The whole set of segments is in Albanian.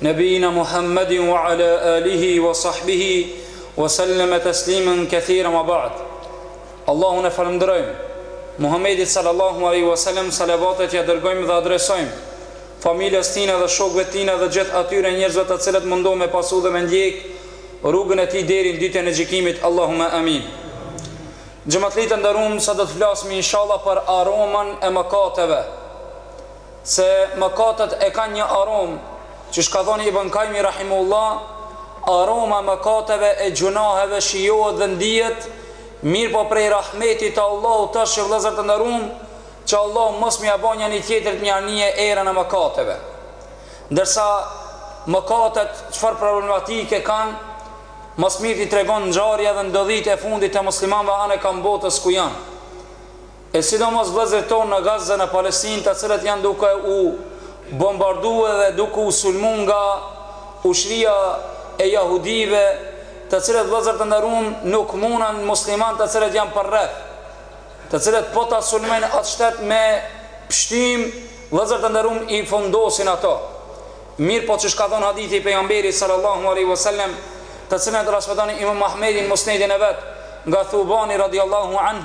Nabiyina Muhammedin wa ala alihi wa sahbihi wa sallama tasliman kathiran wa ba'd. Allahun e falënderojmë, Muhammedit sallallahu alaihi wa sallam salavatet ja dërgojmë dhe adresojmë, familjes tina dhe shokëve tina dhe gjithë atyre njerëzve të cilët mundohen me pasu dhe me ndjekë rrugën e tij deri në Ditën e Gjykimit, Allahumma Amin. Xhematli të nderum sot do të flasim inshallah për aromën e mëkateve. Se mëkatet e kanë një aromë, qysh ka thënë Ibën Kajmi rahimehullah, Aroma e mëkateve e gjunaheve shijohet dhe ndihet, mirëpo prej rahmetit të Allahut tash o vëllezër të nderum që Allahu mos me ia bo njani tjetrit me ia ni erën e mëkateve. Ndërsa mëkatet çfarë problematike kanë, më së miri t'i tregon ngjarja edhe ndodhitë e fundit të muslimanëve anekënd botës ku janë. e sidomos vëllezërit tonë në Gaza në Palestinë të cilët janë duke u bombardu edhe duke u sulmu nga ushtria e jahudive të cilët vëllezër të nderum nuk munen muslimanët të cilët janë përreth të cilët po ta sulmojnë atë shtet me pështym vëllezër të nderum i fundosin ata mirëpo qysh ka thonë hadithi i pejgamberit sallallahu aleyhi vësallem të cilin e transmeton imam Ahmedi n'musnedin e vet nga thubani radiallahu anë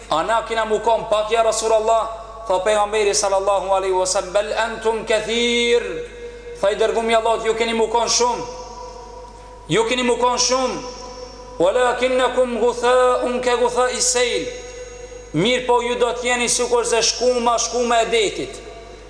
A na kina mu kon pak ja Rasullallah, tha pejgamberi sallallahu alejhi wa sallam, bel entum kethir, tha i dërgumi Allahut ju keni mu kon shumë, ju keni mu kon shumë, wa lakinnekum guthaun ke guthai sejl, mirëpo ju do të jeni sikurse shkuma, shkuma e detit,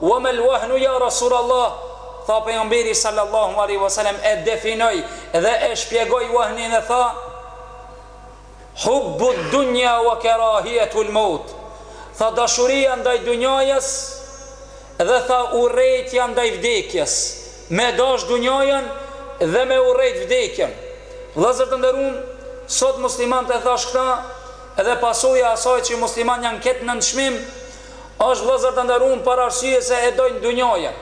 Wa mal wahnu ya Rasulallah, tha Pejgamberi sallallahu alejhi wa sallam e definoi dhe e shpjegoi wahnin e tha, Hubbu dunja wa karahijetu l'maut, tha dashuria ndaj dunjajës dhe tha urrejtja ndaj vdekjes, me e dashtë dunjajën dhe me e urrejt vdekjen. Vëllezër të nderum, sot muslimanët e thashë këta edhe pasoja e asaj që muslimanët janë ketë nënçmim, Osht vëllezër të nderum për arsye se e dojnë dunjajën.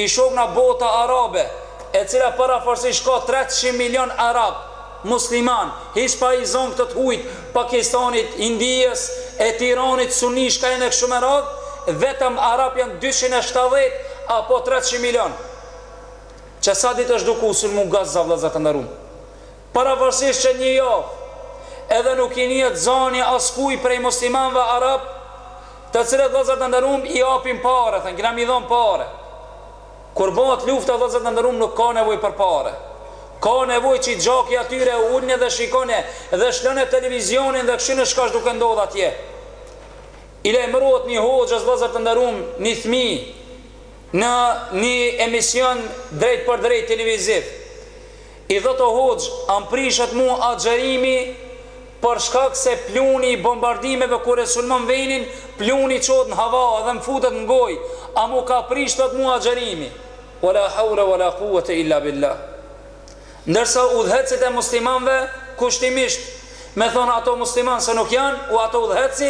I shohim bota arabe e cila parafërsisht ka treqind milion arab musliman hiç pa i zon këtë të hujt e Pakistanit Indies e të Iranit suni shka e kështu me radhë vetëm arab janë dyqind e shtatëdhjetë apo treqind milion që sa ditë është duke u sulmu Gaza vëllezër të nderum Pavarësisht që një javë edhe nuk i nihet zani askujt prej muslimanëve arab, të cilët vëllezër të nderuam i japin pare, thonë kena me i dhanë pare. Kur bëhet lufta vëllezër të nderuam nuk ka nevojë për pare. Ka nevojë që gjaki atyre u ulni dhe shikoni dhe çelni televizionin dhe kqyrni çka është duke ndodhur atje. I lajmërohet një hoxhës vëllezër të nderuam, një fëmijë në një emision drejtpërdrejt televiziv. I thot o hoxhë a më prishet mu agjërimi për shkak se pluni i bombardimeve kur e sulmojn venin pluni çohet në hava edhe më futet në gojë a mu ka prish thot mu agjërimi ve la haule ve la kuwete illa billah ndërsa udhëheqësit e muslimanëve kushtimisht me thonë ato muslimanë se nuk janë u ato udhëheqës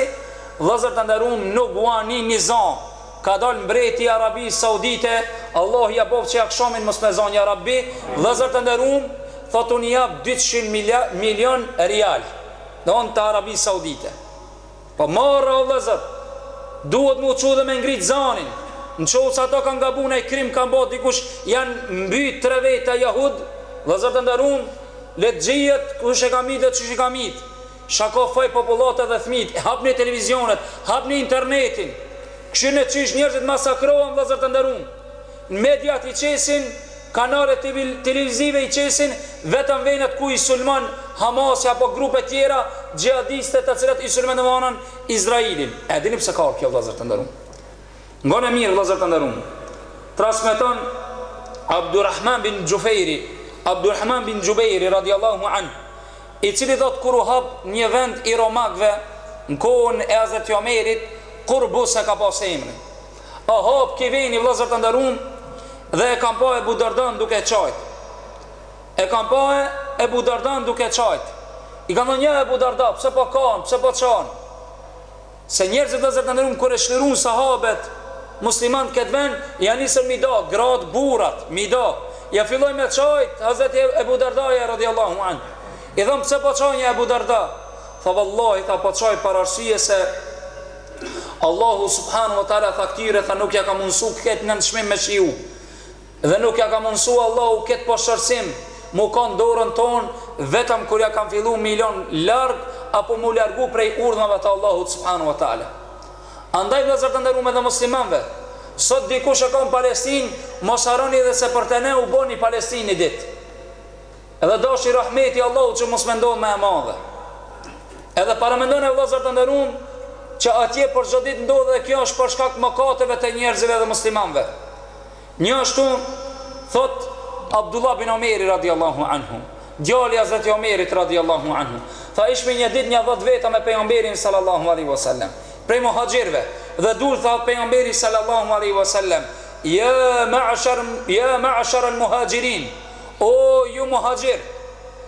vëllezër të nderuam nuk u nihet zani Ka dal mbreti i Arabisë Saudite Allah ja boftë që akshamin mos me zan ja Rabbi vllëzer të nderum thot un i jap dyqind milion rial thot të Arabisë Saudite po more o vllëzer duhet mu çu dhe me ngrit zanin nqoftë se ata kan gabu naj krim kan ba dikush jan mbyt tre veta jahud vllëzer të nderum le të gjihet kush e ka myt le qysh e ka myt Çka ka faj popullata dhe fëmijët, hapni televizionet, hapni internetin, kqyrni qysh njerëzit masakrohen vëllezër të nderuam, mediat i qesin, kanalet televizive i qesin vetëm vendet ku i sulmon Hamasi apo grupe tjera xhihadiste të cilat i sulmojnë Izrailin. E dini pse ka ardhur kjo vëllezër të nderuam? Ngone mirë vëllezër të nderuam, transmeton Abdurrahman bin Xhufejri, Abdurrahman bin Xhubejri radiallahu anhu, I cili thotë kur u hap një vend i romakëve n'kohën e Hazreti Omerit Kubrus e ka pas emrin u hap ki veni vllëzër të nderum dhe e kam pa Ebu Dardan duke qajt e kam pa e Ebu Dardan duke qajt i kam thonë ja Ebu Darda pse po kan pse po qan Se njerëzit vëllezër të nderuam kur e çliruan sahabet muslimant këtë vend ja nisën me i da grat burrat me i da ja fillojn me qajt hazreti Ebu Dardaja radijallahu anh i tham pse po qan ja Ebu Darda tha vallahi tha po qaj për arsye se Allahu subhanu wa taala tha këtyre tha nuk ja ka mundësu këtë nënçmim me e shiju Dhe nuk ja ka mundësu Allahu ketë poshtërsim mu kon dorën tonë vetëm kur ja kanë fillu me i lënë larg apo mu largu prej urdhnave të Allahut subhanu wa ta'ala. Andaj vëllezër të nderum edhe muslimanëve, sot dikush e ka në Palestinë mos harroni edhe se për te ne u bo një Palestinë një ditë. Edhe deshi rahmeti i Allahut që mos me ndodhë me e madhe. Edhe paramendoni o vëllezër të nderuam që atje për çdo ditë ndodh dhe kjo është për shkak mëkateve të njerëzve dhe muslimanëve. Njashtu thot Abdullah bin Omeri radiallahu anhu, djali i Hazreti Omerit radiallahu anhu, tha ishmi një ditë nja dhjetë veta me pejgamberin sallallahu alaihi wasallam, prej muhaxhirëve, dhe dul tha pejgamberi sallallahu alaihi wasallam, ja ma'shar ja ma'shar al-muhaxhirin, o ju muhaxhirë,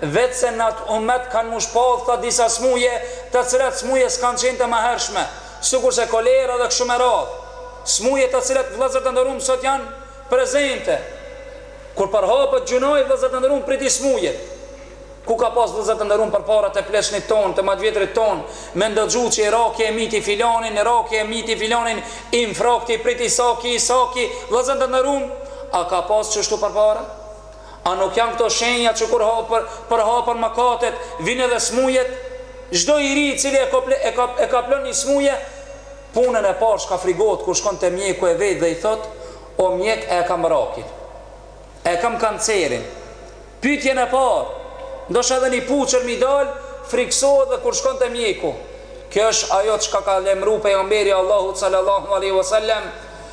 Veçse n'at umet kanë mu shpallë ta disa smuje, të cilat smuje s'kanë qenë të mëhershme, sikurse kolera dhe kështu me radhë, smuje të cilat vëllezër të nderuam sot janë prezente. Kur përhapet gjynahi vëllezër të nderuam priti smujet. Ku ka pas vëllezër të nderuam përpara te pleqnit tonë, te madhvjetrit tonë, me ndëgju që i raki e miti filanin, i raki e miti filanin, infarkti i priti, i saki, i saki, vëllezër të nderuam, a ka pas qështu përpara? A nuk janë këto shenja që kur përhapen mëkatet, vijnë edhe smujet? Çdo i ri i cili e kaplon një smuje, punën e parë çka frigohet kur shkon te mjeku e vet dhe i thotë, O mjek, a e kam rakin? A e kam kancerin? Pyetjen e parë, ndoshta edhe një puçër m'i dalë, frikësohet dhe kur shkon te mjeku. Kjo është ajo çka ka lajmëruar Pejgamberi i Allahut, sallallahu alejhi ve sellem,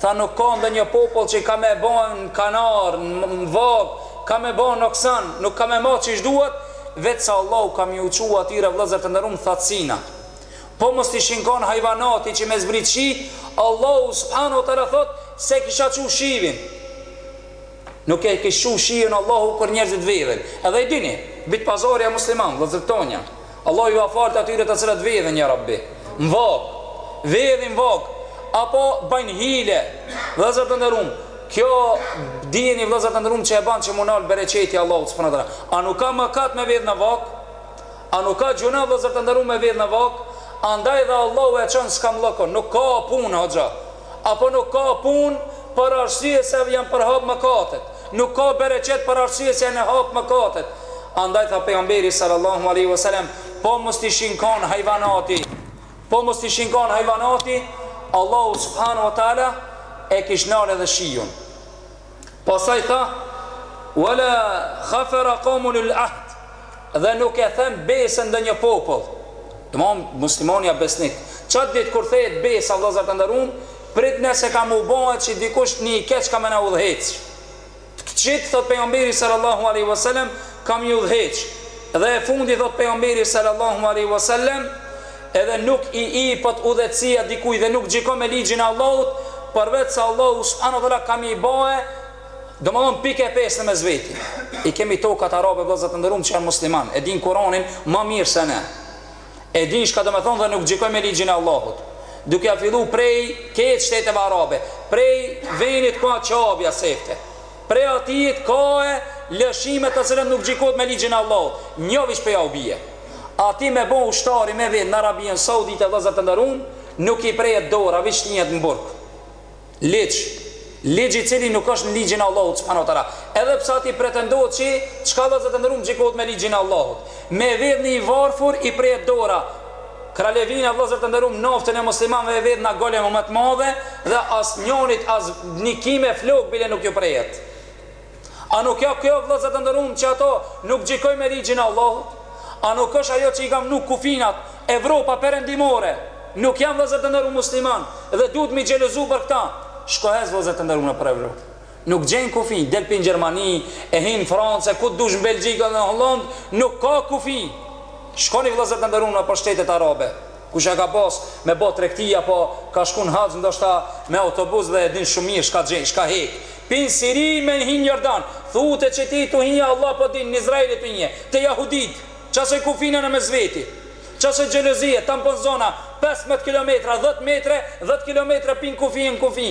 Tha nuk ka ndonjë popull që ka me ba në kanar, në vagë, ka me ba noksan, nuk ka me matë qysh duhet, veç se Allahu ka me ju çu atyre vëllezër të nderumë thatësina. Po mos t'ishin kon hajvanati që me zbrit shi, Allahu subhanahu wa taala thotë s'e kisha çu shivin. Nuk e kish çu shiun Allahu kur njerëzit vjedhin. Edhe e dini, bit pazari ja musliman, vëllezër tonja. Allahu jua faltë atyre të cilët vedhin ja Rabbi në vagë, vedhin në vagë apo bëjnë hile, vëllezër të nderuam, kjo dijeni vëllezër të nderuam që e bën që mu nal bereqeti Allahut subhanahu wa taala. A nuk ka mëkat me vedh në vagë? A nuk ka gjuna vëllezër të nderuam me vedh në vagë? Andaj dhe Allahu e çon s'kamllëkun, nuk ka punë hoxha. Apo nuk ka punë për arsye se janë përhapë mëkatet, nuk ka bereqet për arsye se janë hapë mëkatet. Andaj tha Pejgamberi sallallahu alejhi ve selem, Po mos t'ishin kan hajvanati, po mos t'ishin kan hajvanati, Allahu subhanu wa taala e kish nal edhe shiun. Pastaj tha: "Wala khafara qawmun al-ahd", dhe nuk e then besën ndonjë popull. Domthon muslimani a besnik, çat ditë kur thehet besa vëllezër të nderuam, pritne se ka mu bahet që dikush ni i keq ka me na udhëheq. Qit thot pejgamberi sallallahu alejhi wa sellem ka mi udhëheq. Dhe e fundi thot pejgamberi sallallahu alejhi wa sellem, Edhe nuk i ipet udhëzimi dikujt dhe nuk gjikojnë me ligjin e Allahut, përveç se Allahu subhanahu wa ta'ala ka me i bae, domethënë pikë e pesë në mes veti. I kemi tokat arabe vëllezër të nderuam që janë musliman, e dinë Kuranin më mirë se ne. E dinë çka domethonë dhe nuk gjikojnë me ligjin e Allahut. Duke ja fillu prej këtyne shteteve arabe, prej venit ku a Qabja sefte. Prej atyhit ka lëshime të cilat nuk gjikohet me ligjin e Allahut, njo veç po jau bie. Aty me bo ushtari me vjedh n'Arabinë Saudite vëllezër të nderum nuk i prehet dora veç shtihet n'burg. Ligj. Ligj i cili nuk është n'ligjin e Allahut subhanahu wa ta'ala. Edhe pse aty pretendohet që çka vëllezër të nderum gjikohet me ligjin e Allahut. Me vjedh ni i varfur i prehet dora Kralevina vëllëzër të nderum noften e muslimanve e vjedhin në golem më të madhe dhe as njonit as ni qime flok bile nuk ju prehet a nuk a kjo vëllëzër të nderum që ata nuk gjikoj me ligjin e Allahut a nuk është ajo që i kanë vnu kufinat Evropa perëndimore nuk janë vëllëzër të nderum musliman dhe duhet mi xhelozu për këta shko hec vëllëzër të nderum nëpër Evropë Nuk gjen kufi, del prej Gjermanie, hin në Francë, e ku të dush në Belgjikë edhe në Hollandë, nuk ka kufi! Shkoni vëllezër të nderuar nëpër shtetet arabe, kush e ka pas me bo tregti apo ka shku në haxh ndoshta me autobus dhe e din shumë mirë çka gjen, çka hek. Prej Sirie me hi në Jordan, thue ti që je tu hi Allah po din, në Izrael je tu hi, te jahuditë, ça soj kufina në mes veti, ça soj xhelozie, tamponzona, pesëmbëdhjetë kilometra, dhjetë metra, dhjetë kilometra prej kufije në kufi.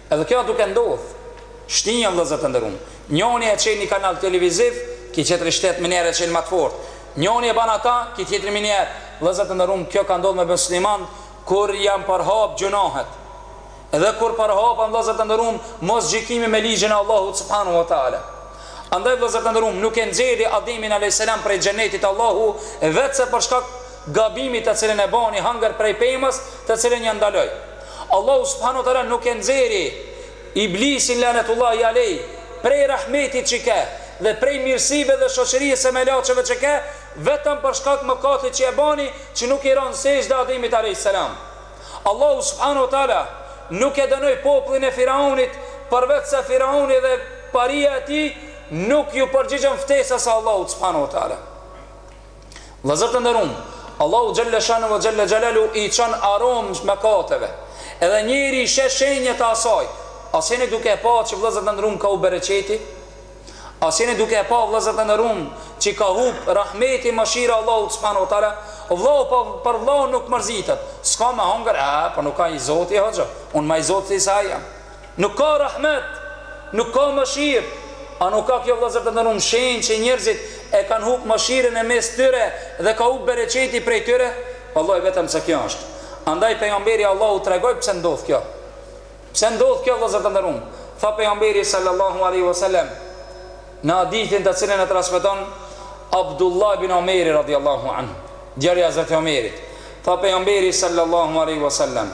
Edhe kjo a duke ndodhë. Shtyja vëllëzër të nderumë. Njoni e çel ni kanal televiziv, ky tjetri shtet menjëher e çel ma të fortë. Njoni e ban ata, ky tjetri menjëher. Vëllëzër të nderumë, kjo ka ndodhë me muslimant kur janë përhapë gjynahet. Edhe kur përhapen vëllëzër të nderumë, mosgjykimi me ligjin e Allahut subhanu wa ta'ala. Andaj vëllëzër të nderumë, nuk e nxerri Ademin alejhi selam prej xhenetit Allahu, veçse për shkak gabimit të cilin e bani hangër prej pemës të cilën ja ndaloi Allahu subhanu teala nuk e nxerri iblisin lanetullahi alejh prej rahmetit që ke dhe prej mirësive dhe shoqërisë së melaqeve që ke vetëm për shkak mëkatit që e bani që nuk i ra në sexhde ademit alejh selam Allahu subhanu teala nuk e dënoi popullin e firaunit përveç se firauni dhe paria e tij nuk ju përgjigjen ftesës së Allahut subhanu teala Vëllezër të nderuam, Allahu xhalla shanu ve xhalla xhalalu i çon aromë mëkateve. Edhe njeri i sheh shenjat e asaj. A s'jeni duke e pa që vëllezër të nderuam ka hup bereqeti? A s'jeni duke e pa vëllezër të nderuam që ka hup rahmeti mëshira e Allahut subhanu ve teala? Vllau për vllaun nuk mërzitet. S'ka me hongër, a po nuk a i zoti o çun, unë ma i zoti se ai jam. Nuk ka rahmet, nuk ka mëshirë, a nuk â kjo vëllezër të nderuam shenjë që njerëzit e kanë hup mëshirën e mes tyre dhe ka hup bereqeti prej tyre, vallallai vetëm se kjo është, andaj pejgamberi i Allahut tregoi pse ndodh kjo, pse ndodh kjo vëllezër të nderuam, tha pejgamberi sallallahu alejhi wa sallam në hadithin të cilin e transmeton Abdullah ibn Omeri radiallahu anhu, djali i Hazreti Omerit, tha pejgamberi sallallahu alejhi wa sallam,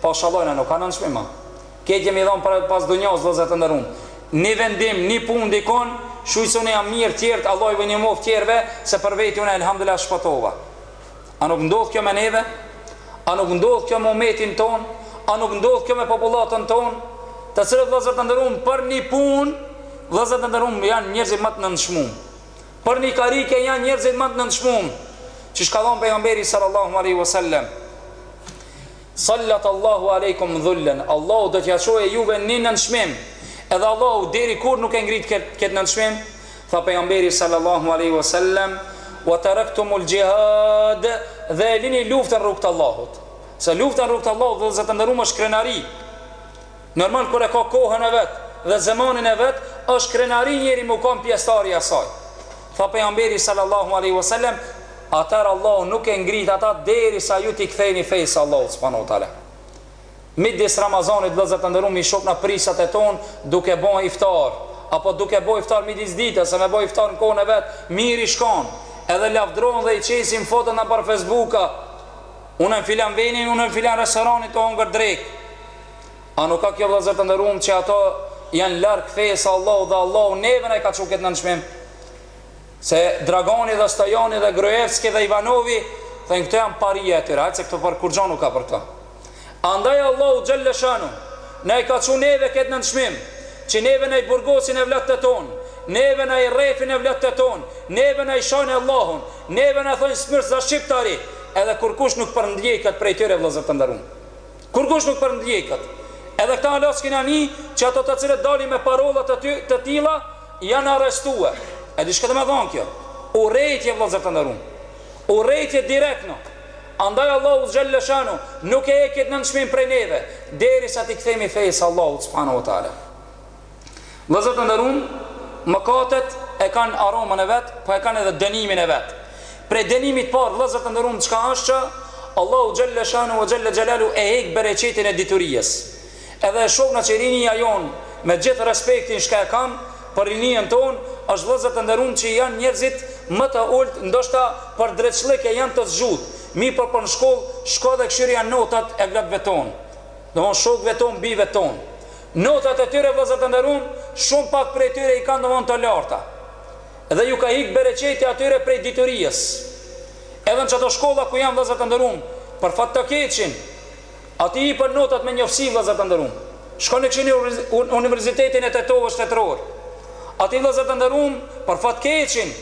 Po shallojna nuk ka nënçmim më. Kur jemi dhënë për pas dunjas vëllezër të nderuam. Ni vendim, ni punë dikon, shuj se unë jam mirë tjerët Allahu u ndihmoftë tjerëve se për veti unë Elhamdullah shpëtova. A nuk ndodh kjo me neve? A nuk ndodh kjo me umetin tonë? A nuk ndodh kjo me popullatën tonë? Të cilët vëllezër të nderuam për ni punë vëllezër të nderuam janë njerëzit më të nënçmuar. Për ni karrige janë njerëzit më të nënçmuar. Qysh ka thënë pejgamberi sallallahu alaihi wasallam Salata Allahu alejkum dhullen, Allahu do t'ju çojë juve ni nënçmim, edhe Allahu deri kurrë nuk e ngrit këtë këtë nënçmim, tha Pejgamberi sallallahu alejhi ve sellem, Wa taraktumul jihad, dhe e lini luftën në rrugë t'Allahut. Se lufta në rrugë t'Allahut, vëllezër të nderuam, është krenari. Normal kur e ka kohën e vet dhe zemanin e vet është krenari njeri mu kon pjestar i asaj. Tha Pejgamberi sallallahu alejhi ve sellem, Atëherë Allahu nuk e ngrit ata deri sa ju ti ktheheni fesë së Allahut subhanehu ve teala. Midis Ramazanit vëllezër të nderuam i shoh ne prijsat e tonë duke ba iftar apo duke ba iftar midis ditës se me ba iftar në kohën e vet mirë i shkon edhe lavdrohen dhe i qesin fotot nëpër fesbuka unë në filan venin unë në filan restoranin tu hongër drekë A nuk â kjo vëllazër të nderuam që ato janë larg fesë së Allahut dhe Allahu neve na i ka çu këtë nënçmim? Se Dragoni dhe Stojani dhe Gruevski dhe Ivanovi thonë këto janë paria e tyre, hajtë se këto për kurgjo nuk a për këto. Andaj Allahu xhelle shanu, na i ka çu neve këtë nënçmim, që neve na i burgosin evlatët tonë, neve na i rrefin evlatët tonë, neve na i shajnë Allahun, neve na thonë smrt za shqiptari, edhe kurkush nuk po e ndjen këtë prej tyre vëllazër të nderuam. Kurrkush nuk po e ndjen këtë. Edhe këta hala s'kena ni që ato të cilët dalin me parolla të ty të tilla janë arrestue. E di çka do me thonë kjo. Urrejtje vëllezër të nderuam. Urrejtje direkt no. Andaj Allahu xhelle shanu nuk e hek këtë nënçmim prej neve derisa t'i kthehemi fesë së Allahut subhanahu wa taala. Vëllezër të nderum, mëkatet e kanë aromën e vet, po e kanë edhe dënimin e vet. Prej dënimit të parë vëllezër të nderum çka është që Allahu xhelle shanu ve xhelle xhelalu e hek bereqetin e dituries. Edhe e shohna që rinia jonë me gjithë respektin çka e kam për rininë tonë është vëllezër të nderum që janë njerëzit më të ultë ndoshta për dreqllike janë të zgjutë, mirëpo për në shkollë shko dhe kshyrja notat e vlladëve tonë. Domthon shokëve tonë, bijve tonë. Notat e tyre vëllezër të nderum shumë pak prej tyre i kanë domon të larta edhe ju ka hik bereqeti atyre prej dituries edhe në çato shkolla ku janë vëllezër të nderum për fat të keqin aty ipen notat me njofsi vëllezër të nderum shkoni kshyrni universitetin e Tetovës shtetëror aty vëllezër të nderum për fat keqin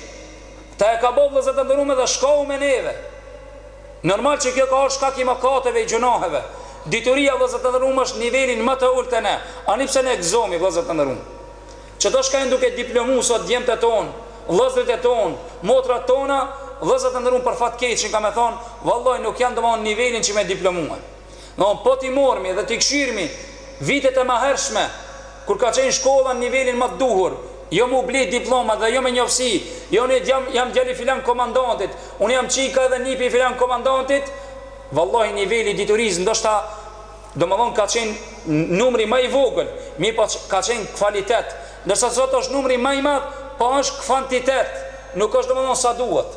kta e ka bo vëllezër të nderum edhe shkau me neve Normal që kjo ka është shkak i mëkateve i gjunaheve Dituria vëllezër të nderum është nivelin më të ulët te ne Ani pse ne gëzohemi vëllezër të nderum Që tu shkojnë duke diplomu sot djemtë e tonë Vëllezërit e tonë Motrat tona Vëllezër të nderum për fat keqin ka me thonë Vallahi nuk janë domon nivelin që me diplomue. Domthon po t'i marmi dhe t'i kshyrmi vitet e mahershme kur ka qenë shkolla në nivelin më të duhur, jo mu ble diplomat dhe jo me njofsi, jo unë jam jam djali filan komandantit, unë jam çika edhe nipi i filan komandantit, vallahi niveli i diturisë ndoshta domthon ka qenë numri ma i vogël, mirëpo ka qenë kvalitet, ndërsa sot është numri ma i madh, po është kvantitet, nuk është domthon sa duhet.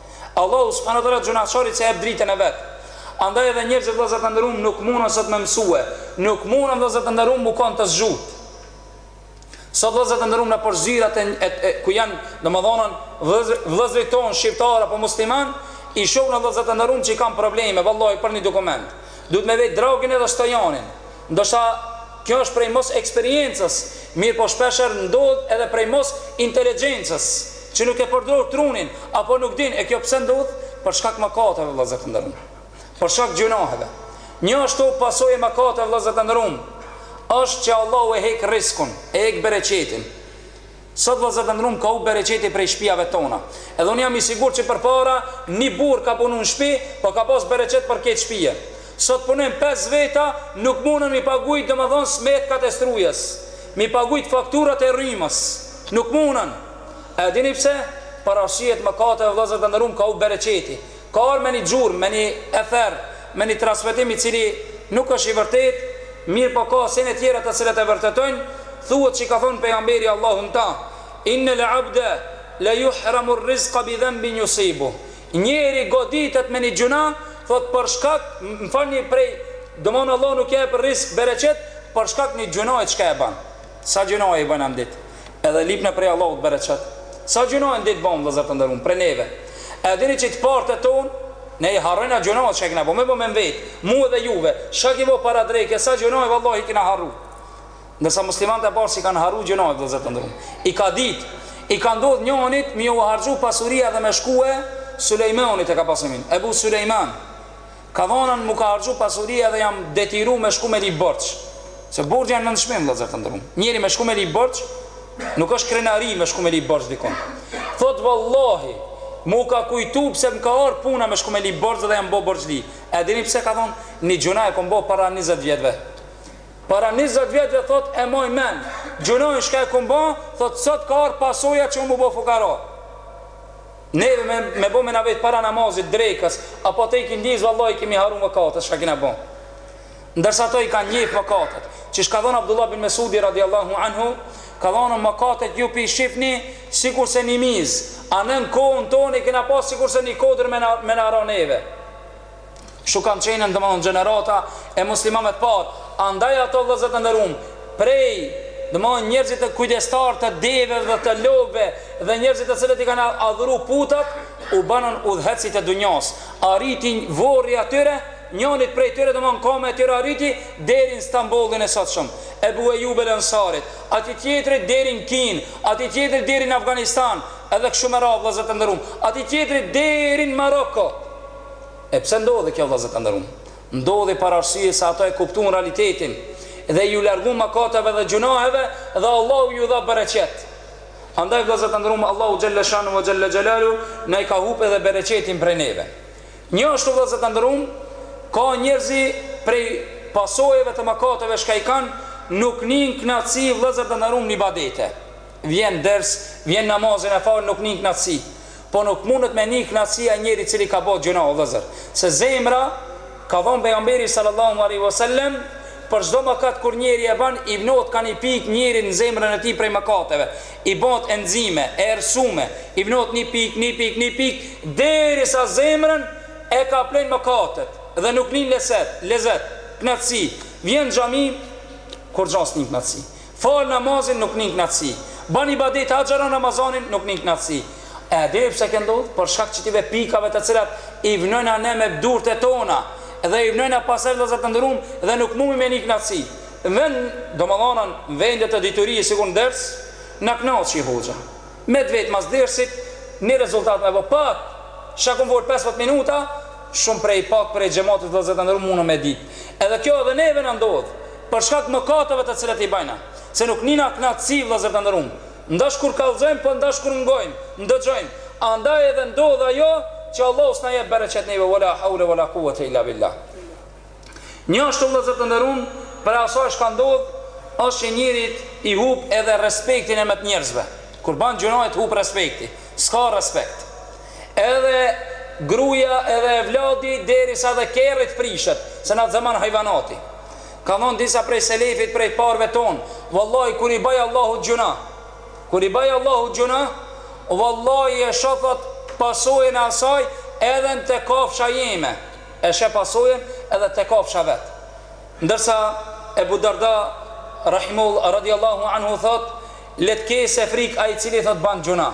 Allahu subhanahu wa taala gjunahqarit s'e jep dritën e vet. Andaj edhe njerëzit vëllezër të nderum nuk munden sot me mësue, nuk munden vëllezër të nderum mu kon të zgjutë. Sot vëllezër të nderum nëpër zyrat e, e, e ku janë, domethënë, vëllezërit tonë shqiptarë apo musliman, i shohna vëllezër të nderum që i kanë probleme, vallahi për një dokument. Duhet me vejt Dragin edhe Stojanin. Ndoshta kjo është prej mos eksperiencës, mirëpo shpeshherë ndodh edhe prej mos inteligjencës, që nuk e përdor trunin, apo nuk din, e kjo pse ndodh? Për shkak mëkateve vëllezër të nderum. Për shkak gjynaheve. Një ashtu pasojë e mëkateve vëllezër të nderum është që Allahu e hek rriskun, e hek bereqetin. Sot vëllzër të nderum ka hup bereqeti prej shpijave tona edhe unë jam i sigurt që përpara ni burrë ka punu në shpi po ka pas bereqet për ketë shpije sot punojnë pesë veta nuk munën mi pagujt domethënë smetkat e strujës mi pagujt fakturat e rrymës nuk munën e dini pse për arsye të mëkateve vëllzër të nderum ka hup bereqeti Ka ardhur me një gjurmë, me një ether, me një transmetim i cili nuk është i vërtetë, mirëpo ka sene tjera të cilat e vërtetojnë, thuhet që ka thënë Pejgamberi Allahu nta, Inna l-'abda leyuhramu r-rizqa bi dhanbin yusibuh, Njeri goditet me një gjuna, thotë për shkak, më falni, prej, domthonë Allahu nuk ia jep rrisk, bereqet, për shkak një gjunaje çka e bën. Sa gjunaje i bajna në ditë. Edhe lypna prej Allahut bereqet. Sa gjynahe n'ditë bajmë vëllëzër të nderuam prej neve. A e dini që të parët tonë ne i harrojna gjynahet çka kena bo me na vet, mu edhe juve, çka ki bo para dreke, sa gjynah vallahi kena harru. Ndërsa muslimanët e parë s'i kanë harru gjynahet vëllëzër të nderuam. I ka ditë, i ka ndodh njënit mi u harxhu pasuria dhe me shku e Sulejman e ka pas emnin. Ebu Sulejman. Ka thonë m'u ka harxhu pasuria dhe jam detyru me shku me li borxh. Se borxhi asht nënçmim vëllazër të nderum. Njeri me shku me li borxh nuk është krenari me shku me li borxh dikun. Thotë vallahi m'u ka kujtu pse më ka ardh puna me shku me li borxh dhe jam bo borxhli. E dini pse ka thonë, një gjuna e kom bo para njëzet vjetëve. Para njëzet vjetëve thotë e moj men, gjunahin çka e kom bo, thotë sot ka ardh pasoja që unë m'u bo fukara. Neve me bo me na vet para namazit drekës apo të ikindisë vallahi kemi harru mëkatet çka kena bo ndërsa ato i kanë njeh' mëkatet qysh ka thënë Abdullah bin Mesudi radiallahu anhu ka thënë mëkatet ju pi shifni sikurse një miz a ne n'kohën tonë i kena pas sikurse një kodër me na ra neve Kështu kanë qenë domethënë gjenerata e muslimanëve të parë. Andaj ato vëllezër të nderuam, prej domethënë njerëzit e kujdestarë të deve dhe të lopëve dhe njerëzit të cilët i kanë adhuru putat, u bënë udhëheqësit e dunjas. Arriti vorri i atyre, njënit prej tyre domethënë kama e tyre arriti deri në Stambollin e sotshëm. Ebu Ejub el Ansarit, atij tjetrit deri në Kinë, atij tjetrit deri në Afganistan, edhe kështu me radhë vëllezër të nderuam. Atij tjetrit deri në Maroko. E pse ndodhi kjo vëllazër të nderuam? Ndodhi për arsye se ato e kuptuan realitetin dhe iu larguan mëkateve dhe gjunaheve dhe Allahu iu dha bereqet. Andaj vëllazër të nderuam Allahu xhelle shanuhu ve xhelle xhelaluhu na i ka hup edhe bereqetin prej neve. Njashtu vëllazër të nderuam ka njerëzi prej pasojeve të mëkateve çka i kanë nuk nin knatësi vëllazër të nderuam në ibadete. Vjen ders, vjen namazin e fal nuk nin knatësi. Po nuk mundet me ni knaqësi ai njeri cili ka bo gjynah o vëllezër se zemra ka than pejgamberi sallallahu alejhi ve sellem për çdo mëkat kur njeri e ban i vnohet ka ni pik njeri në zemrën e tij prej mëkateve i bohet e nxime e errësume i vnohet ni pik ni pik ni pik derisa zemrën e kaplojn mëkatet dhe nuk nin leset lezet knaqësi vjen në xhami kurgja s'nin knaqësi Fal namazin nuk nin knatësi. Ban ibadet agjëron ramazanin nuk nin knatësi. E a dini pse kjo ndodh? Për shkak qëtive pikave të cilat i vnojna ne me durt e tona dhe i vnojna pastaj vëllezër të nderum dhe nuk mumi me ni knatësi. Vend domethënë vende të diturie sikur në ders na knaqi hoxha. Me t'vet mas dersit ni rezultat me bo pat çka ka fol pesëmbëdhjetë minuta shum prej pak prej xhematit vëllezër të nderum munën me dit. Edhe kjo edhe neve na ndodh. Për shkak të mëkateve të cilat i bëjna, se nuk nina kënaqësi, vëllezër të nderuam. Ndash kur kallzojmë, po ndash kur ngojmë, ndëgjojmë. Andaj edhe ndodh ajo që Allahu s'na jep bereqet neve, wa la haule wa la kuwwete illa billah. Njashtu vëllezër të nderuam, prej asaj çka ndodh, është që njeri i hup edhe respektin ndërmjet njerëzve. Kur bën gjynah të hup respekti, s'ka respekt. Edhe gruja edhe evladi derisa edhe kerri t' prishet, se në atë zeman hajvanati. Kan than disa prej selefit prej parve ton, Vallahi kur i baj Allahut gjynah, kur i baj Allahut gjynah, vallahi e shoh thot pasojën e asaj edhe n'te kafsha jeme, e sheh pasojën edhe te kafsha vet. Ndërsa Ebu Darda rahimehullah radiallahu anhu thot, Le të ketë frikë ai i cili thot ban gjynah.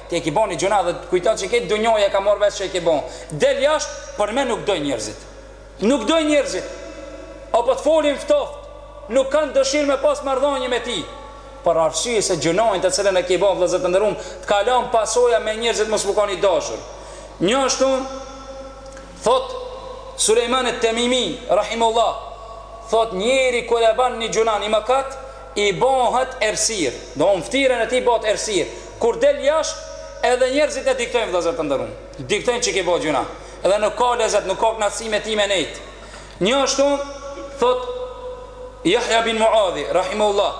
Ti e ke bo një gjynah dhe kujton që krejt dunjaja e ka mor vesh që e ke bo. Del jasht, por më nuk dojnë njerëzit. Nuk dojnë njerëzit. Apo të folin ftoft, nuk kanë dëshirë me pas marrëdhënie me ti. Për arsye se gjynahin të cilën e ke bo vllezër të nderum, të ka lanë pasoja me njerëzit mos me kon i dashur. Njashtu, Thotë Sulejman et-Temimi, rahimehullah, thotë, Njeri kur e ban një gjynah, një mëkat, i bëhet errësirë. Domthon në fytyrën e tij bëhet errësirë. Kur del jashtë, edhe njerëzit e diktojnë, vëllezër të nderuam. Diktojnë që ke ba gjynah. Edhe nuk ka lezet, nuk ka kënaqësi me ti me nejt. Njashtu, thotë Jahja bin Muadh, rahimehullah,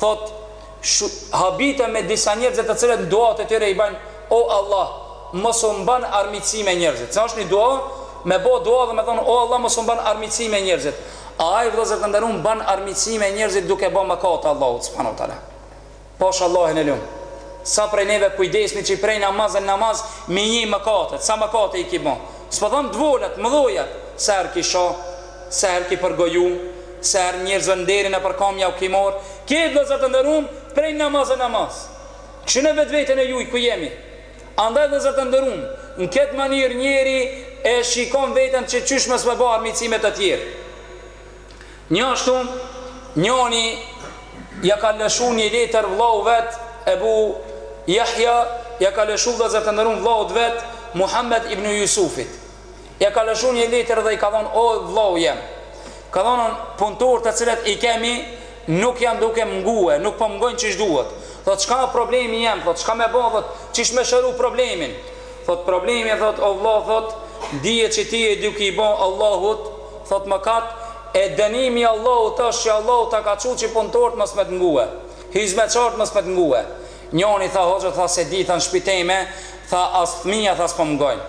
thotë, Shum habitem me disa njerëz të cilët në duat e tyre i bajnë O Allah, mos më ban armiqësi me njerëzit. Sa është një dua me bo dua dhe me thonë O Allah, mos më ban armiqësi me njerëzit. A ai, vëllezër të nderuar, ban armiqësi me njerëzit duke bo mëkate Allahut subhanahu wa taala? Pash Allahin e lum. Sa prej neve kujdesni që prej namaz në namaz me i njeh mëkatet, sa mëkate i ki bo. S'po them të voglat, të mëdhajat. Sa herë ki sho, Sa herë ki përgoju, sa herë njerzve nderin nëpër kom jau ki mor, ketë vëllezër të nderum prej namaz në namaz. Kqyrne vetveten e juj ku jemi. Andaj vëllezër të nderum, në ketë mënyrë njeri e shikon veten që qysh mos me ba armiqsi me të tjerë. Njashtu njani ja ka lëshu një letër vllaut vet Ebu Jahja ja ka lëshu vëllezër të nderum vllaut vet Muhamed ibn Jusufit. Ja ka lëshu një letër dhe i ka thonë, o vllau jem. Ka thonë, punëtorët të cilët i kemi, nuk janë duke m'ngue, nuk po m'ngojnë qysh duhet. Thotë, çka o problemi jem, thotë, çka me bo, thotë, qysh me shëru problemin. Thotë, problemi, thotë, o vllau, thotë, dije që ti je duke i bo Allahut, thotë, mëkat, e dënimi i Allahut është që Allahu ta ka çu që punëtorët mos me të ngue, hizmeqarët mos me të ngue. Njani tha, hoxhë, tha, se di, tha, në shpi teme, tha, as fëmija, tha, s'po m'ngojnë.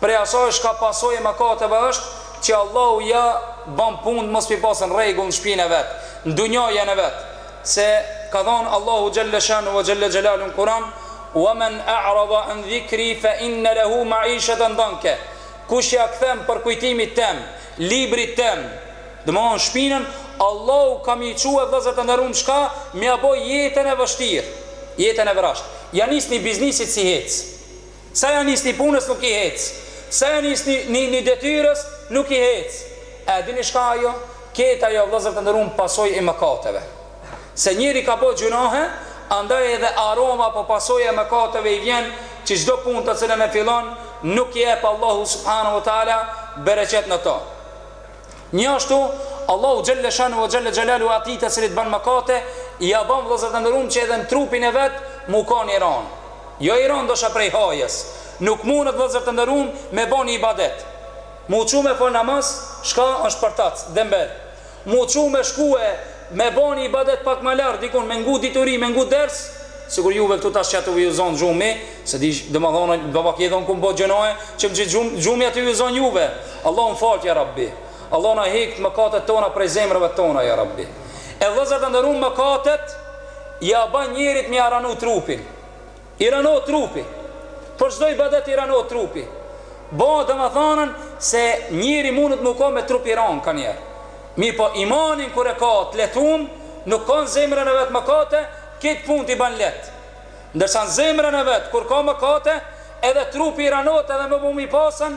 Prej asaj çka pasoja e mëkateve është, që Allahu ia bën punët mos m'i pas n'rregull n'shpinë e vet, n'dunjajen e vet, se ka thanë Allahu xhelle shanuhu ve xhelle xhelaluhu n'Kuran, Wa men a'rada an zikri fe inne lehu ma'ishaten danke, Kush ia kthen përkujtimit tem, librit tem, ia kthen shpinën, Allahu ka m'i çue vëllezër të nderuam çka, m'ia bo jetën e vështirë, jetën e vrashtë. Ia nis ni biznesit s'i ec. Sa ja nis ni punës nuk i hec. Sa ja nis ni detyrës nuk i hec. A e dini çka ajo? Ketë ajo vëllezër të nderuam pasojë e mëkateve. Se njeri ka bo gjunahe, andaj edhe aroma apo pasoja e mëkateve i vjen që çdo punë të cilën e fillon nuk i jep Allahu subhanahu wa taala bereqet në to. Njashtu, Allahu xhelle shanuhu ve xhelle xhelaluhu atij të cilit ban mëkate, ia ban vllazër të nderum që edhe në trupin e vet me kan i ranë. Jo i ranë ndoshta prej hajes. Nuk mundet vllazër të nderum me ban një ibadet. M'u çu me fal namaz, çka është përtac, dembel. M'u çu me shkue Me ba një ibadet pak ma lart dikun me ngu dituri me ngu ders sikur juve këtu tash qe tu ju zon gjumi se di domethënë baba ke dhon ku mbo gjynahe që mxhi gjum gjumi aty ju zon juve Allahu u falt ja rabbi Allahu na hekt mëkatet tona prej zemrave tona ja rabbi e vëllezër të nderuam mëkatet ja ban njerit me ja ranu trupin I rano trupi. Për çdo ibadet i rano trupi. Bo domethanën se njeri mundet me kan me trup i ranë kanjher. Mirpo imanin kur e ka të lehtun, nuk ka në zemrën e vet mëkate, këto punt i ban lehtë. Ndërsa në zemrën e vet kur ka mëkate, edhe trupi i ranohet edhe me bo me i pasën,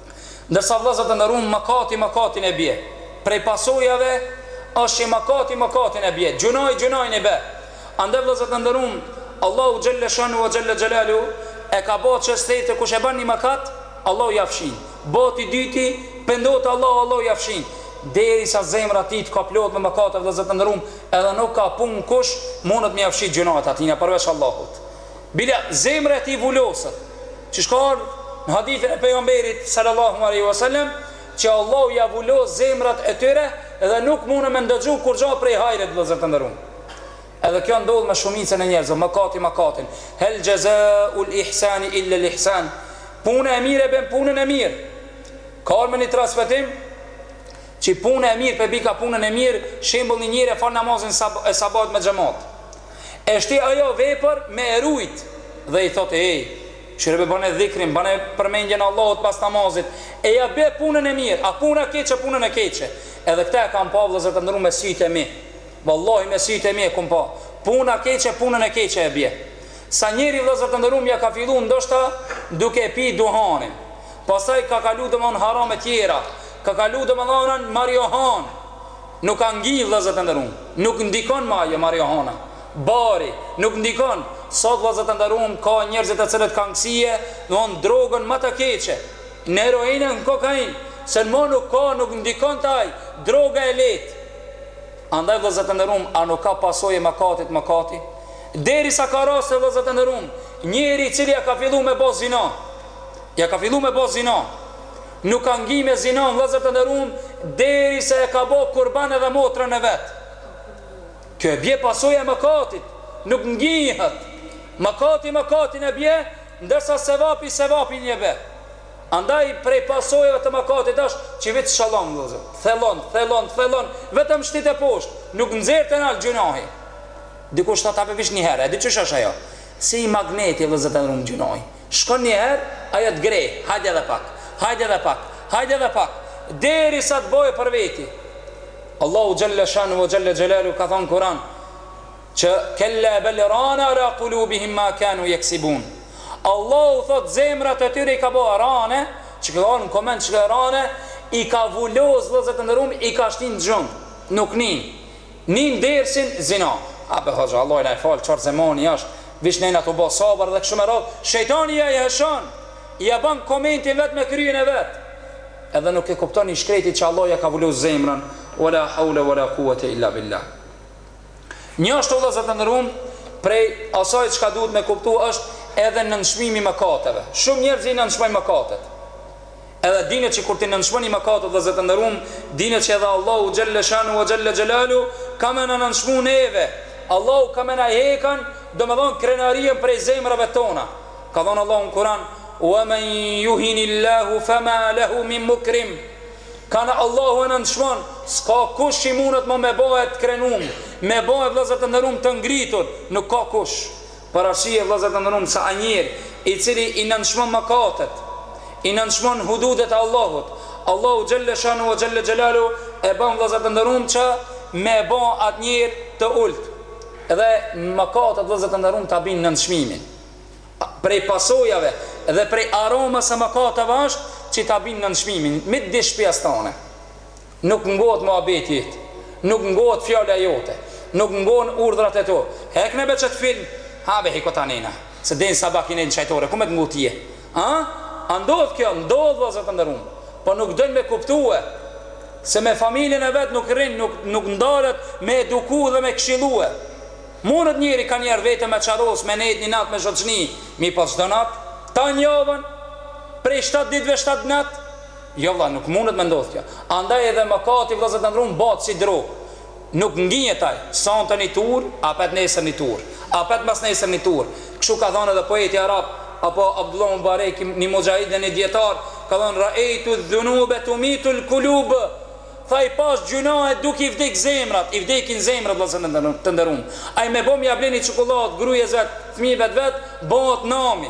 Ndërsa vëllezër të nderuam mëkati mëkatin e bje prej pasojave është që mëkati mëkatin e bje gjynahi gjynahin e bje andaj vëllezër të nderuam Allahu xhelle shanu wa xhelle xhelalu e ka ba që s'thej kush e ban një mëkat Allahu ja fshin bahet i dyti pendohet te Allahu Allahu ja fshin derisa zemra e tij të ka plot me mëkate vëllezër të nderuam edhe nuk ka pun kush mundet me ja fshi gjynahet e tina përveç Allahut Bile zemra e tij vulosët, qysh ka ardhur në hadithin e Pejgamberit sallallahu alaihi wasallam, që Allahu ia vulos zemrat e tyre dhe nuk munden me ndëgju kurgja prej hajrit, vëllezër të nderuam. Edhe kjo ndodh me shumicën e njerëzve, mëkati mëkatin. Hel jazaul ihsani illa al ihsan. Puna e mirë e bën punën e mirë. Ka ardhur me një transmetim që puna e mirë po e bika punën e mirë, shembull një njeri e fal namazin e sabahut me xhamat. E shtin ajo vepër me e rujt dhe i thotë ej Qyre be bane dhikrin bane përmendjen e Allahut pas namazit e ja bje punën e mirë a puna e keqe punën e keqe edhe këtë e kam pa vëllezër të nderuar me sytë e mi vallahi me sytë e mi e kam pa puna e keqe punën e keqe e bje sa njeri vëllezër të nderuar ja ka fillu ndoshta duke e pi duhanin pastaj ka kalu domthon harame tjera ka kalu domethënë marihuanë Nuk ka ngi vëllezër të nderuam. Nuk ndikon më ajo marijuana. Bari, nuk ndikon. Sot vëllezër të nderuam ka njerëz të cilët kanë kësi, domthonë drogën më të keqe. Në heroinë e në kokainë. Se më nuk ka, nuk ndikon te ai. Droga e lehtë. Andaj vëllezër të nderuam, a nuk ka pasoja e mëkatit mëkati? Derisa ka raste vëllezër të nderuam, njeri i cili ia ka fillu me bo zina. Ia ka fillu me bo zina. Nuk ka ngi me zina vëllezër të nderuam derisa e ka bo kurban edhe motrën e vet. Kjo e bje pasoja e mëkatit, nuk ngihet. Mëkati mëkatin e bje, ndërsa sevapi sevapin e bje. Andaj prej pasojave të mëkatit është që veç thellon vëllezër, thellon, thellon, thellon, vetëm shtin teposhtë, nuk nxjerr tenalt gjynahi. Dikush thotë ta pi veç një herë, e di qysh është ajo? Si magneti vëllezër të nderuam gjynahi. Shkon një herë, ajo të greh, hajde edhe pak, hajde edhe pak, hajde edhe pak, derisa të bojë për veti. Allahu xhalla shanuhu wa xhalla xhelaluhu ka thënë Kur'an që kella bel rana ala qulubihim ma kanu yaksibun. Allahu thot zemrat e tyre i ka bo rane, që ka thonë koment që ka rane, i ka vulos vëllezër të nderuam, i ka shti n'gjum, nuk nin. Nin dersin zina. A be hoxha Allahi na e fal çfar zemani asht veç nejna tu bo sabër dhe kështu me radhë shejtani ja hijeshon ja ban komentin vet me kryen e vet edhe nuk e kupton i shkreti që Allahi ja ka vulos zemrën wala haule wala kuwete illa billah njashtu vëllezër të nderuam prej asaj çka duhet me kuptu është edhe nënçmimi i mëkateve shum njerzi i nënçmojn mëkatet Edhe dine që kur t'i nënçmoni mëkatet vëllezër të nderuam, dine që edhe Allahu xhelle shanuhu ve xhelle xhelaluhu ka me na nënçmu neve, Allahu ka me na hekë domethënë krenarien prej zemrave tona. Ka thënë Allahu në Kuran, Wa men yuhinillahu fema lehu min mukrim, Kan Allahu e nënçmon, s'ka kush që i mundet ma me ba e të krenum, me ba e vëllezër të nderuam të ngritur, nuk ka kush. Pra shihni vëllezër të nderuam se ai njeri i cili i nançmon mëkatet, i nançmon hududet e Allahut, Allahu xhelle shanuhu ve xhelle xhelaluhu e ban vëllezër të nderuam që me e ba atë njeri të ultë. Dhe mëkatet vëllezër të nderuam ta bijnë nënçmimin. Prej pasojave dhe prej aromës së mëkateve është që ta bijnë nënçmimin midis shpisë tane. Nuk ngohet muhabeti yt. Nuk ngohet fjala jote. Nuk ngohen urdhrat e tu. Hekne be qet film. Ha be hik o tani na. S'e din sabah ki ne në çajtore. Ku me të ngu ti je. A? A ndodh kjo? Ndodh vëllazër të nderum. Po nuk dojnë me kuptue. Se me familjen e vet nuk rrin, nuk nuk ndalet me eduku dhe me këshillue. Munet njeri kanjer veten me qeras, me nejt një nat me shoqni, mirëpo çdo nat? Tan javën? Prej shtatë ditëve shtatë net? Jo vlla nuk mundet me ndodh kjo andaj edhe mëkati vëllezër të ndërum bëhet si drogë nuk nginjet ai sonte ni tur apet nesër ni tur apet mbasnesër ni tur kshu ka than edhe poeti arab apo Abdullah Mubareki ni muxhahid dhe ni dijetar ka than raeitu dhunube tumitul kulub tha i pash gjynahet duke i vdek zemrat i vdekin zemrat vëllezër të ndërum ai me bom ja ble ni çokollat grujezet fmivet vet bëhet nami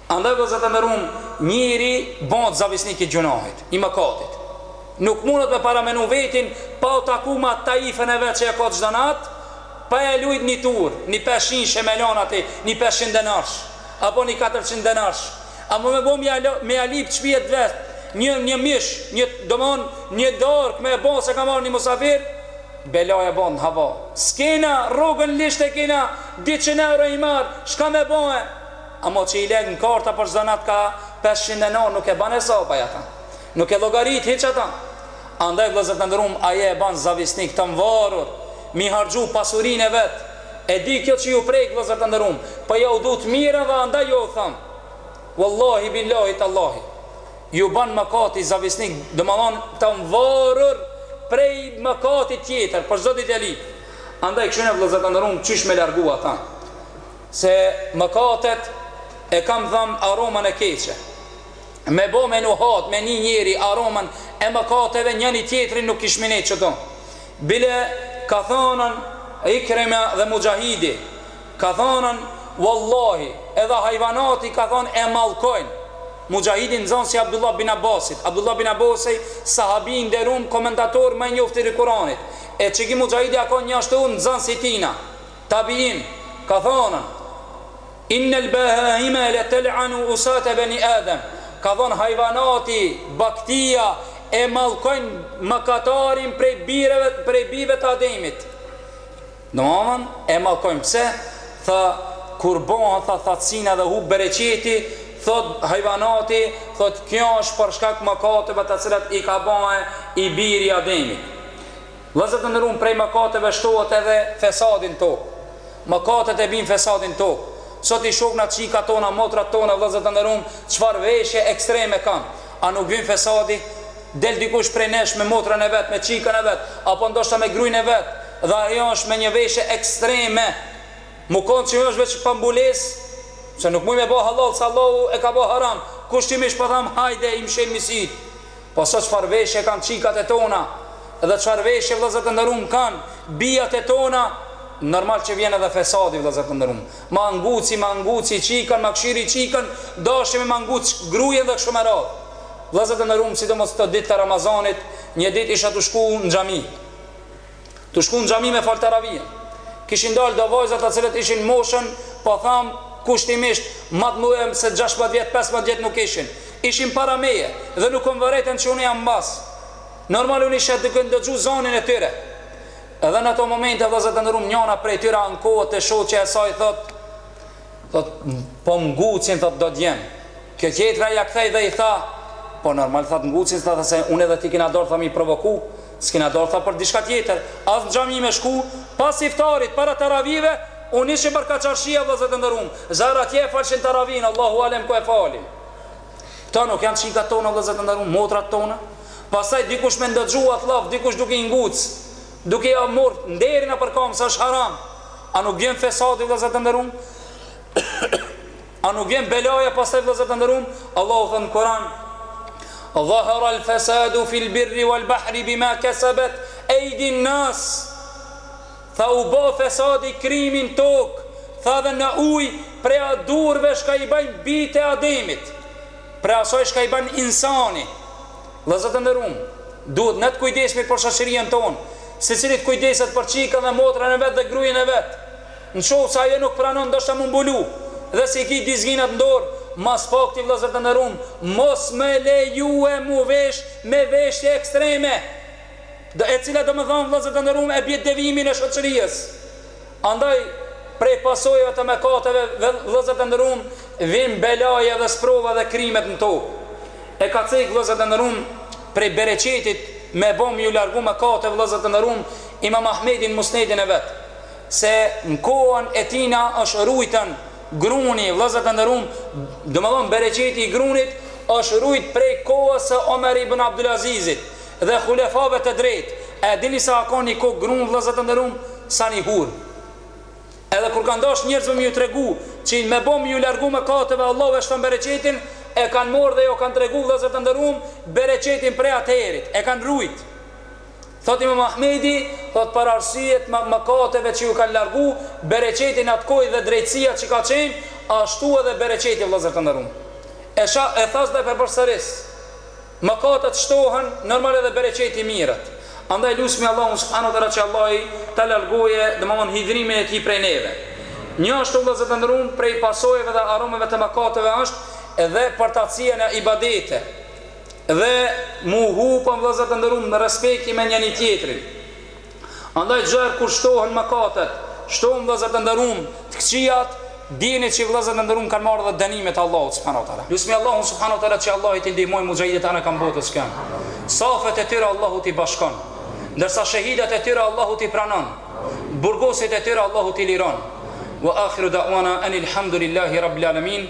Andaj vëllezër të nderuam, njeri bëhet zavisnik i gjunahit, i mëkatit. Nuk mundet me paramenu vetin pa u taku me atë tajfen e vet që e ka çdo nat, pa e lujt ni tur, ni pesëqind qe me lan ati, ni pesëqind denarsh, apo ni katërqind denarsh, ama me bo me ja lip shpijet vet, një, një mish, një domthon një darkë me e bo se ka marr ni musafir, belaja bohet n'hava. S'kena, rrogën lisht e kena, dyqind euro i marr, çka me bo e. Ama që i len në karta për çdo nat ka pesëqind denarë nuk e ban hesap ai ata nuk e llogarit hiç ata andaj vëllezër të nderuam ai e ban zavisnik të mvarur mi harxhu pasurinë e vet e di kjo që ju prek vëllezër të nderuam po ja u du të mirën dhe andaj ja u them wallahi billahi tallahi ju ban mëkati zavisnik domethën të mvarur prej mëkatit tjetër për çdo ditë e lidh andaj kshyrne vëllezër të nderuam qysh me largu ata Se mëkatet e kam than aromën e keqe. Me bo me nuhat, me ni njeri aromën e mëkateve njëni tjetrit nuk kishim ne qëtu. Bile ka thanën Ikrime dhe Muxhahidi ka thanën Wallahi edhe hajvanati ka than e mallkojn Muxhahidi nxansi i Abdullah bin Abbasit Abdullah bin Abasi sahabi i nderum komentator më i njoftir i Kuranit e qiky Muxhahidi a kon njashtu nxans i tina Tabiin, ka thënë, Innel bahaime le tel'anu usate beni Adem, ka thënë, Hajvanati, baktia, e mallkojnë mëkatarin prej bireve, prej bijve të Ademit. Domethënë, e mallkojnë. Pse? Tha, Kur bëhen tha thatësia dhe hup bereqeti, thonë hajvanati, thotë, Kjo është për shkak të mëkateve të cilat i ka bëë i biri i Ademit. Vëllezër të nderuam prej mëkateve shtohet edhe fesadi në tokë mëkatet e bin fesadin në tokë sot i shohna çikat tona motrat tona vëllezër të nderuam çfar veshje ekstreme kanë a nuk vin fesadi del dikush prej nesh me motrën e vet me çikën e vet apo ndoshta me gruin e vet dhe ajo është me një veshje ekstreme mu kon që është veç pa mbulesë se nuk mujnë me ba hallall, se Allahu e ka ba haram kushtimisht po thamë hajde i mshelmi sytë Po sot çfarë veshje kanë çikat e tona dhe çfarë veshje vëllezër të nderuam kanë bijat e tona, normal që vjen edhe fesadi vëllezër të nderuam. Ma nguci, ma nguci çikën, ma këshiri çikën, dashmi ma nguc grujen dhe kështu me radhë. Vëllezër të nderuam sidomos këto ditë të Ramazanit, një ditë isha tu shku në xhami, Tu shku në xhami me fal taravinë. Kishin dalë do vajza të cilat ishin moshën, po tham kushtimisht më të mëdha se gjashtëmbëdhjetë vjet, pesëmbëdhjetë vjet nuk kishin. Ishin para meje dhe nuk u vërejtën që unë jam mbas. Normal unë isha duke ndëgju zanin e tyre. Edhe në ato momente vëllezër të nderuam njëra prej tyre ankohet te shoqja e saj thotë thot po më ngucin thot do djem kjo tjetra ja kthej dhe i tha po normal thot ngucin thot se unë edhe ti kena dalë thot mi provoku S'kena dalë tha për diçka tjetër, as n'xhami me shku, pas iftarit, para taravive, u nisshin për ka çarshia vëllezër të nderuam, zaar atje e falshin taravinë, Allahu alem ku e falin. Këto nuk janë çikat tona vëllezër të nderuam, motrat tona? Pastaj dikush me ndëgju atë llaf, dikush duke i nguc, duke ia mor nderin nëpër kamë se është haram, a nuk vjen fesadi vëllezër të nderuam? A nuk vjen belaja pastaj vëllezër të nderuam? Allahu thot në Kur'an: "Dhahara al-fasadu fil birri wal bahri bima kasabat aydi an-nas." Tha u bë fesadi krimi në tokë, tha dhe në ujë prej duarve çka i bëjnë bijtë e Ademit, prej asaj çka i bën insani. Vëllezër të nderuam, duhet na të kujdesemi për shoqërinë tonë, secili të kujdeset për çikën dhe motrën e vet dhe gruajën e vet. Në qoftë se ajo nuk pranon ndoshta mu mbulu dhe s'i ki dizginat ndorë ma s'pakti vëllëzër të nderum mos me lejue mu vesh me veshje ekstreme e cila domethënë vëllëzër të nderum e bje devimin e shoqëries andaj prej pasojeve të mëkateve vëllëzër të nderum vin belaja dhe sprova dhe krimet në tokë e ka cek vëllëzër të nderum prej bereqetit me bo m'ju largu mëkateve vëllëzër të nderum imam ahmedi në musnedin e vet se në kohën e tij na është rujtën gruni vëllezër të nderuam domethënë bereqeti i grunit është rujt prej kohës së Omer ibn Abdul Azizit dhe hulefave të drejtë a e dini sa ka kon një kokërr grunë vëllezër të nderuam sa një hurmë edhe kur kanë dashur njerëzve më ju tregu që me bo me ju largu mëkateve Allahu e shton bereqetin e kanë marrë dhe jau kanë tregu vëllezër të nderuam bereqetin prej atëherit e kanë rujt Thotë Imam Ahmedi, thotë për arsye të mëkateve që ju kanë largu, bereqeti n'atë kohë dhe drejtësia që ka qenë, ashtu edhe bereqeti vëllezër të nderuam. E tha, e thash dhe po e përsëris, mëkatet shtohen, normal edhe bereqeti mirret. Andaj lusmi Allahun subhanehu teala që Allahu ta largojë domethënë hidhrimin e tij prej neve. Njëashtu vëllezër të nderuam prej pasojeve dhe aromave të mëkateve është edhe përtacia në ibadete. Dhe mu hupën vëllezër të nderuam respekti me njëri tjetrin. Andaj çdoherë kur shtohen mëkatet, shtohen vëllezër të nderuam, të këqijat, dijeni që vëllezër të nderuam kanë marrë edhe dënimet e Allahut subhanahu wa taala. Lusmi Allahun subhanahu wa taala që Allahu t'i ndihmojë muxhahidët anekanë botës ku janë. Safet e tyre Allahu t'i bashkon. Ndërsa shehidat e tyre Allahu t'i pranon. Burgosit e tyre Allahu t'i liron. Wa akhiru da'wana anil hamdulillahi rabbil alamin.